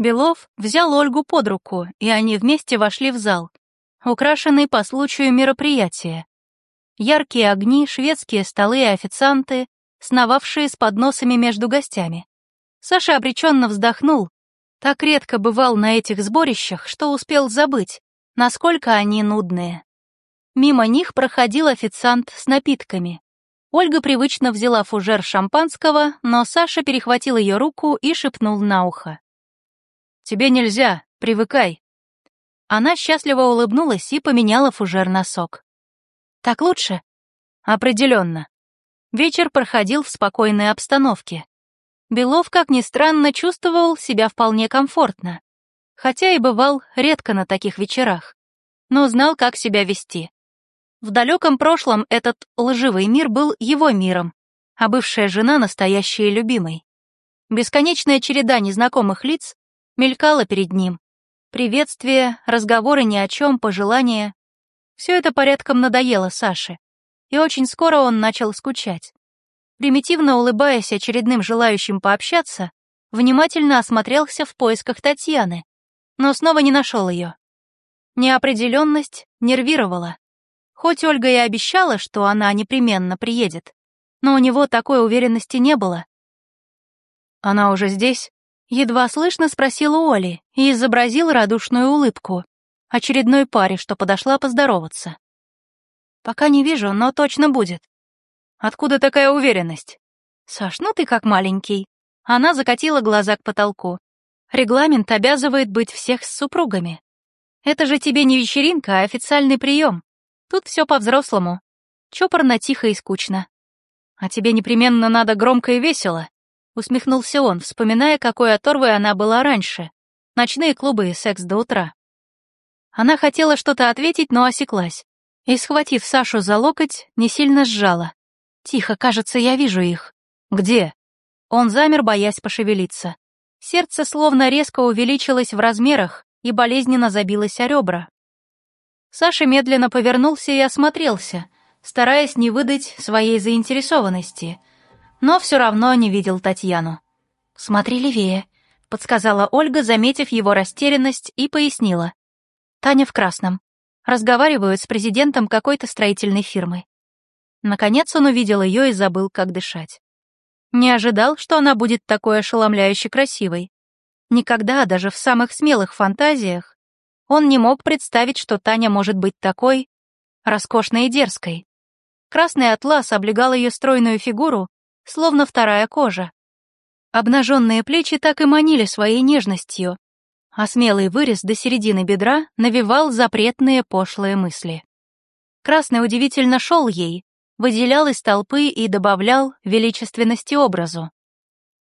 Белов взял Ольгу под руку, и они вместе вошли в зал, украшенный по случаю мероприятия. Яркие огни, шведские столы и официанты, сновавшие с подносами между гостями. Саша обреченно вздохнул. Так редко бывал на этих сборищах, что успел забыть, насколько они нудные. Мимо них проходил официант с напитками. Ольга привычно взяла фужер шампанского, но Саша перехватил ее руку и шепнул на ухо. «Тебе нельзя, привыкай». Она счастливо улыбнулась и поменяла фужер на сок. «Так лучше?» «Определенно». Вечер проходил в спокойной обстановке. Белов, как ни странно, чувствовал себя вполне комфортно, хотя и бывал редко на таких вечерах, но знал, как себя вести. В далеком прошлом этот лживый мир был его миром, а бывшая жена — настоящей любимой. Бесконечная череда незнакомых лиц мелькала перед ним. Приветствия, разговоры ни о чем, пожелания. Все это порядком надоело Саше, и очень скоро он начал скучать. Примитивно улыбаясь очередным желающим пообщаться, внимательно осмотрелся в поисках Татьяны, но снова не нашел ее. Неопределенность нервировала. Хоть Ольга и обещала, что она непременно приедет, но у него такой уверенности не было. «Она уже здесь?» Едва слышно спросила Оли и изобразил радушную улыбку очередной паре, что подошла поздороваться. «Пока не вижу, но точно будет». «Откуда такая уверенность?» «Саш, ну ты как маленький». Она закатила глаза к потолку. «Регламент обязывает быть всех с супругами. Это же тебе не вечеринка, а официальный прием. Тут все по-взрослому. Чопорно, тихо и скучно. А тебе непременно надо громко и весело», — усмехнулся он, вспоминая, какой оторвой она была раньше. Ночные клубы и секс до утра. Она хотела что-то ответить, но осеклась. И, схватив Сашу за локоть, не сильно сжала. «Тихо, кажется, я вижу их». «Где?» Он замер, боясь пошевелиться. Сердце словно резко увеличилось в размерах и болезненно забилось о ребра. Саша медленно повернулся и осмотрелся, стараясь не выдать своей заинтересованности, но все равно не видел Татьяну. «Смотри левее», — подсказала Ольга, заметив его растерянность, и пояснила. Таня в красном. Разговаривают с президентом какой-то строительной фирмы. Наконец он увидел ее и забыл, как дышать. Не ожидал, что она будет такой ошеломляюще красивой. Никогда, даже в самых смелых фантазиях, он не мог представить, что Таня может быть такой роскошной и дерзкой. Красный атлас облегал ее стройную фигуру, словно вторая кожа. Обнаженные плечи так и манили своей нежностью, а смелый вырез до середины бедра навевал запретные пошлые мысли. Красный удивительно шел ей, выделял из толпы и добавлял величественности образу.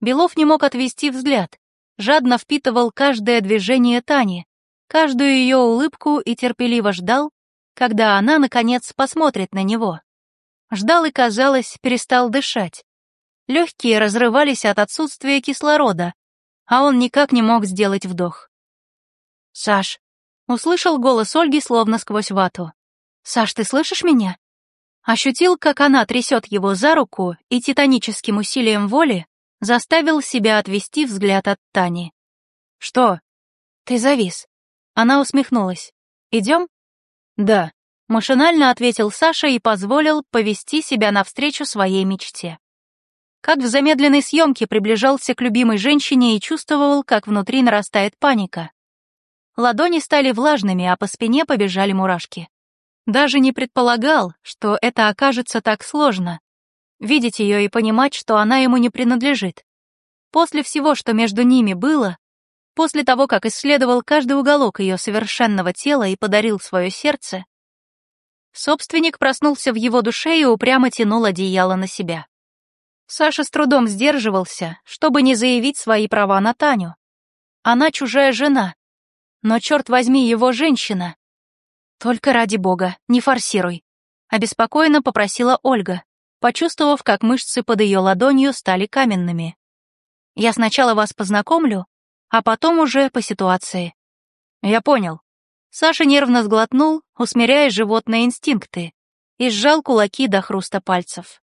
Белов не мог отвести взгляд, жадно впитывал каждое движение Тани, каждую ее улыбку и терпеливо ждал, когда она, наконец, посмотрит на него. Ждал и, казалось, перестал дышать. Легкие разрывались от отсутствия кислорода, а он никак не мог сделать вдох. «Саш!» — услышал голос Ольги словно сквозь вату. «Саш, ты слышишь меня?» Ощутил, как она трясет его за руку и титаническим усилием воли заставил себя отвести взгляд от Тани. «Что?» «Ты завис». Она усмехнулась. «Идем?» «Да», — машинально ответил Саша и позволил повести себя навстречу своей мечте как в замедленной съемке приближался к любимой женщине и чувствовал, как внутри нарастает паника. Ладони стали влажными, а по спине побежали мурашки. Даже не предполагал, что это окажется так сложно. Видеть ее и понимать, что она ему не принадлежит. После всего, что между ними было, после того, как исследовал каждый уголок ее совершенного тела и подарил свое сердце, собственник проснулся в его душе и упрямо тянул одеяло на себя. Саша с трудом сдерживался, чтобы не заявить свои права на Таню. Она чужая жена, но, черт возьми, его женщина. Только ради бога, не форсируй. Обеспокоенно попросила Ольга, почувствовав, как мышцы под ее ладонью стали каменными. Я сначала вас познакомлю, а потом уже по ситуации. Я понял. Саша нервно сглотнул, усмиряя животные инстинкты, и сжал кулаки до хруста пальцев.